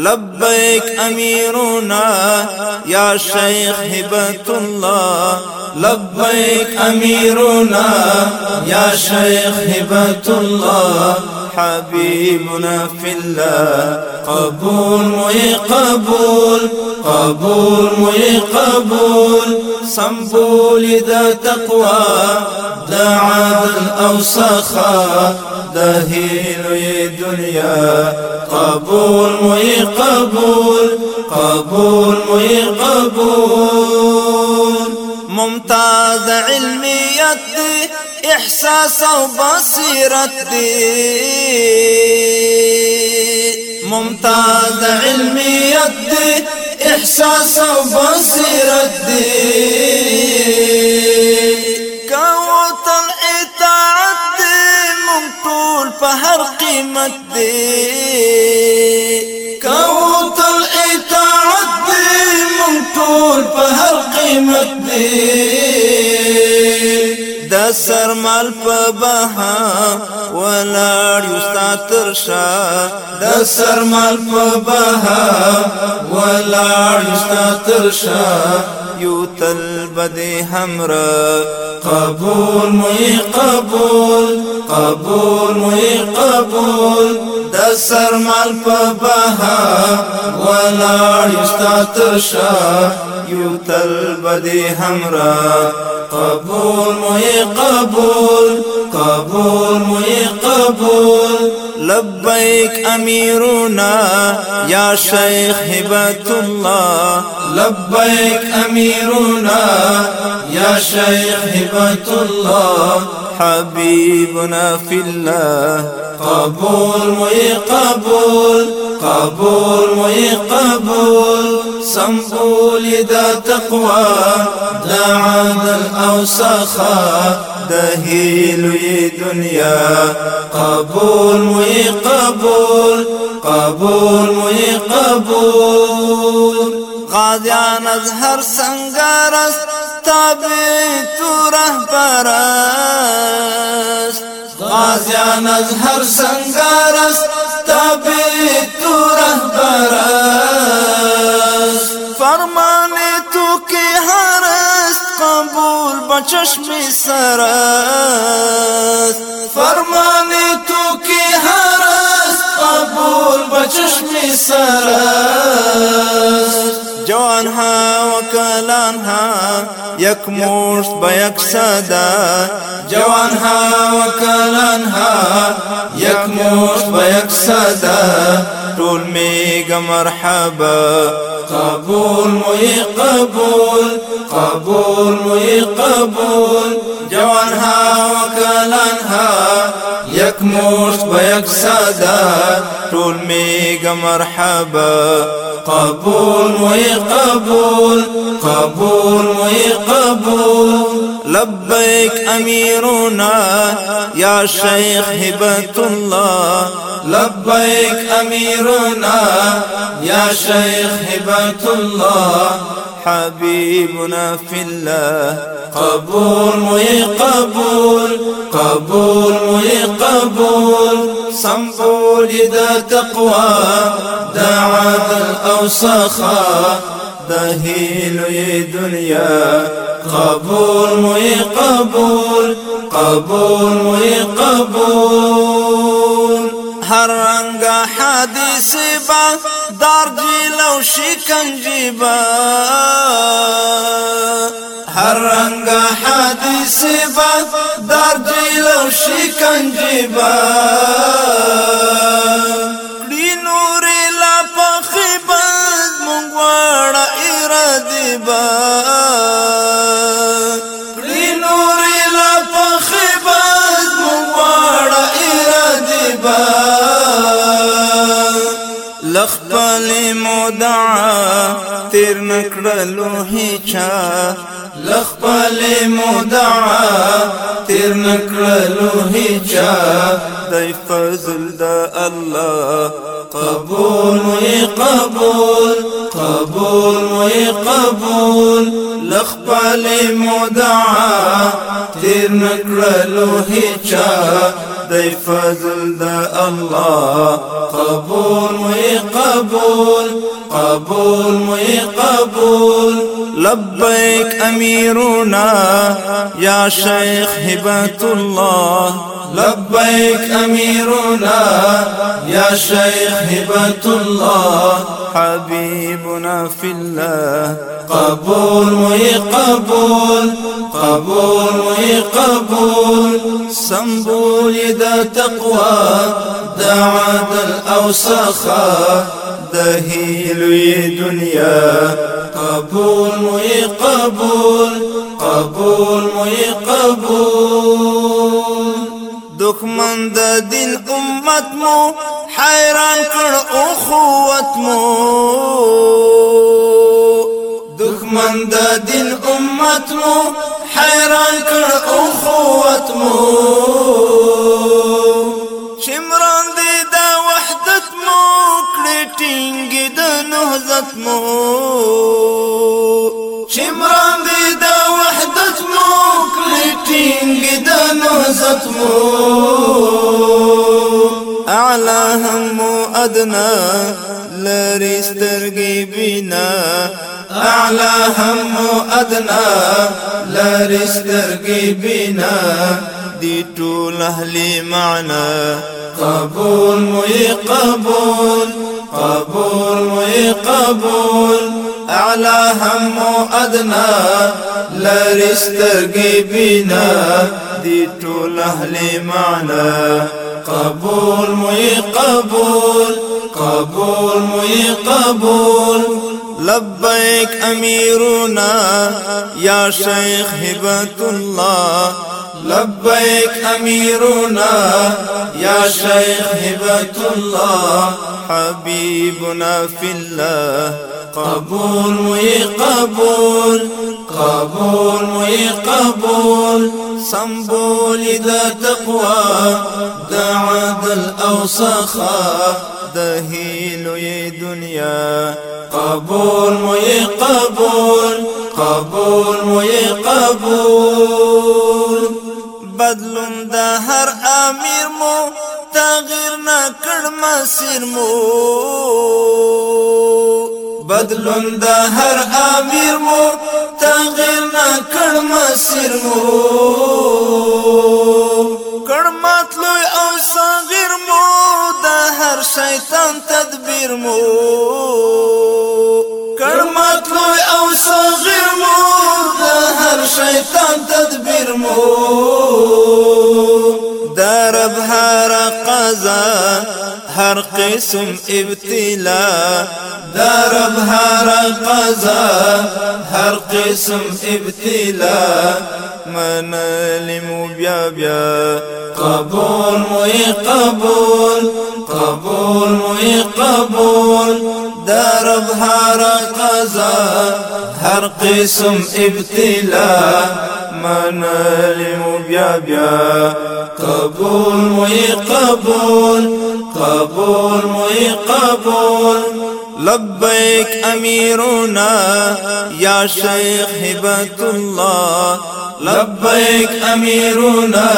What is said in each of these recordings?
لبيك أميرنا يا شيخ هبة الله. لبيك أميرنا يا شيخ هبة الله. حبيبنا في الله. قبول مي قبول. قبول مي قبول. صنبول ذا تقوى. دا عادل أو سخا دا دنيا. قبول مي قبول قبول مي قبول. ممتاز علميت دي إحساس أو بصیرت دی ممتاز علمیت دی إحساس أو بصیرت دی قیمت دی د سرمال په بها ولاړ یو ستاترشا د سرمال په بها ولاړ یو ستاترشا یو تل همرا قبول مې قبول قبول مې قبول. د سرمال په بها ولاړ یو ستاترشا یو همرا قبول مي قبول قبول مي قبول. لبيك أميرنا يا شيخ هبة الله لبيك أميرنا يا شيخ هبة الله حبيبنا في الله قبول مي قبول قبول مي قبول. سنبول دا تقوى دا عدل أو دا هيلو دنيا قبول مي قبول قبول مي قبول۔ غازيان ازهر سنگارس تابعت رهبرس غازيان ازهر سنگارس تابعت رهبرس فرمانه تو بچشم سرست فرمانه تو کې هرست قبول بچشم سرست جوانها وكلانها يك مشت بيك سادا جوانها وكلانها يك مشت بيك سادا طول ميغا مرحبا قبول مي قبول قبول مي قبول. جوانها وكلانها يك مشت بيك سادا. طول ميغا مرحبا. قبول مي قبول قبول مي قبول. لبيك أميرنا يا شيخ هبة الله. لبيك أميرنا يا شيخ هبة الله. حبيبنا في الله. قبول مي قبول قبول. تقوى دا عدل أو سخا دا هيلو دنيا. قبول مي قبول قبول مي قبول. هر رنگ حدیث با دار جیلو شکنجی با. هر رنگ حدیث با دار جیلو شکنجی با. کړي نور لا پخې بز مونږ وړه ارادي با تیر نکړلو هیچا لخپل مدعا تیر نکړلو هیچا دای فضل د الله قبول وی قبول قبول وی قبول. لخپل مدعا تیر نکړلو هیچا دی فضل دا الله. قبول مي قبول قبول مي قبول. لبيك أميرنا يا شيخ هبة الله. لبيك أميرنا يا شيخ هبة الله حبيبنا في الله. قبول وي قبول قبول وي قبول. سنبول دا تقوى أو سخا دهيل دنيا. قبول وي قبول قبول وي قبول. دخمن د دین امت مو حیران کړ او قوت مو. دخمن د دین امت مو حیران کړ او قوت مو. شمران دی د وحدت مو کړي ټینګ د نهضت مو شمران دی د وحدت مو کړي ټینګ د نهضت مو۔ اعلى هم ادنى لري سترګي بنا اعلى هم ادنى لري سترګي بنا دي ټول معنا قبول مي قبول قبول مي قبول۔ اعلى هم ادنى لري سترګي بنا دي ټول أهلي معنا قبول مي قبول قبول مي قبول لبيك أميرنا يا شيخ هبة الله لبيك أميرنا يا شيخ هبة الله حبيبنا في الله. قبول مي قبول قبول مي قبول. سنبول دا تقوى سخا دا هيلو يي دنيا. قبول مي قبول قبول قبول. بدلون دا هر امیر مو تغیر نکړ مسیر مو. بدلون دا هر امیر مو تغیر نکړ مسیر مو. کړ مطلوی او صغیر مو دا هر شیطان تدبیر مو کړ مطلوی أو صغیر مو دا هر شیطان مو درب هر قضا هر قسم ابتلا. درب هر قضا هر قسم ابتلا. من لمو بیا بیا. قبول موی قبول قبول موی قبول. درب هر قضا هر قسم ابتلا. من لمو بیا بیا قبول موی قبول قبول قبول. لبيك أميرنا يا شيخ هبة الله لبيك أميرنا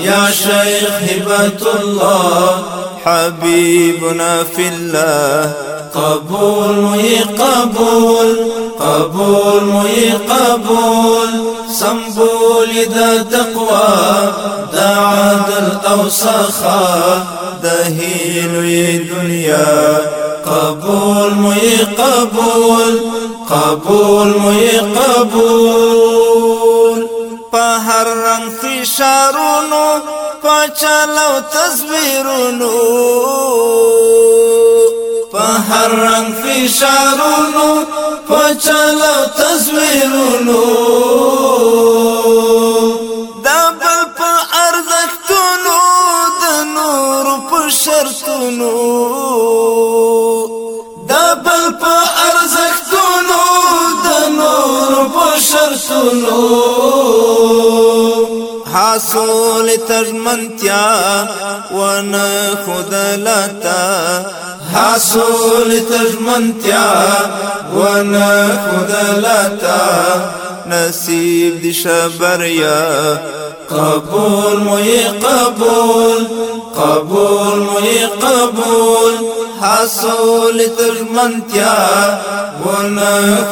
يا شيخ هبة الله حبيبنا في الله قبول مي قبول قبول مي قبول. سنبول دا تقوى دا عدل أو سخا دا هيلو دنيا قبول مي قبول قبول مي قبول. هر رنگ فشارونو په چلو تصویرونو. هر رنگ فشارونو په چلو تصویرونو. دا بل په ارزښتونو د نور په شرطونو. دا بل په ارزښتونو د نور په شرطونو. حاصل تجمنتیا ون خود لتا حاصل تجمنتیا ون خود لتا نصیب دی شبریا قبول مي قبول قبول مي قبول. حصول ترمنتیا ون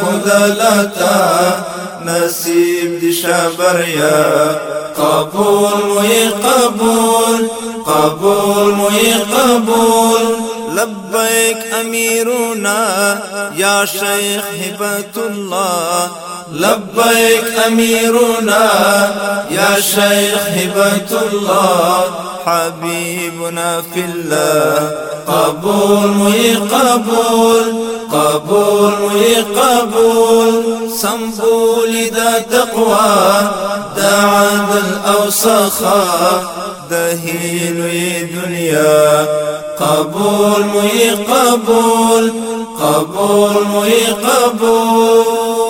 خدا لتا نصیب دی شبریا قبول مي قبول قبول مي قبول. لبيك أميرنا يا شيخ هبة الله لبيك أميرنا يا شيخ هبة الله حبيبنا في الله قبول مي قبول قبول مي قبول سنبول دا تقوى دا عدل أو سخا دنيا قبول مي قبول قبول مي قبول.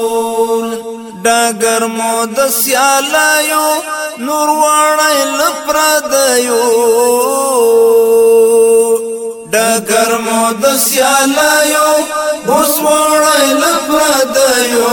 ډاګر مو د سیالایو نور وړای لپردایو ډاګر مو د سیالایو اوس وړای لپردایو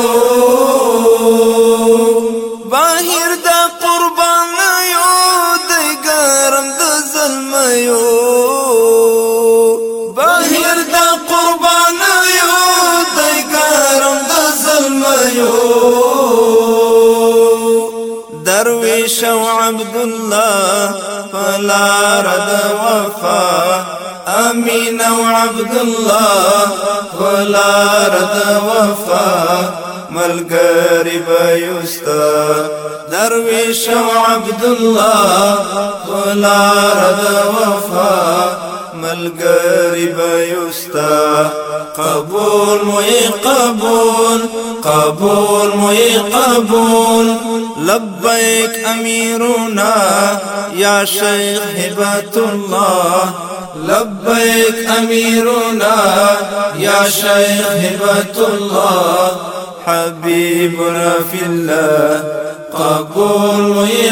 عبد الله فلا رد وفا. آمين أو عبد الله فلا رد وفا. ملګری بيستا درویش أو عبد الله فلا رد وفا. ملګری بيستا قبول مي قبول قبول مي قبول. لبيك أميرنا يا شيخ هبة الله. لبيك أميرنا يا شيخ هبة الله. حبيبنا في الله. قبول مي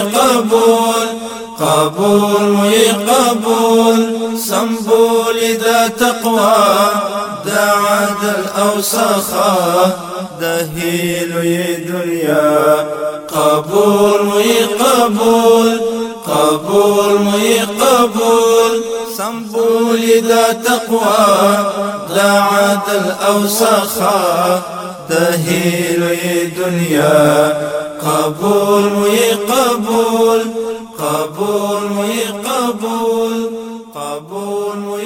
قبول مي قبول سنبول دا تقوى. دا عدل أو سخا دا هيلو دنيا. قبول مي قبول قبول مي قبول سنبول دا تقوى. دا عدل أو سخا دا هيلو دنيا. قبول مي قبول قبول مي قبول قبول مي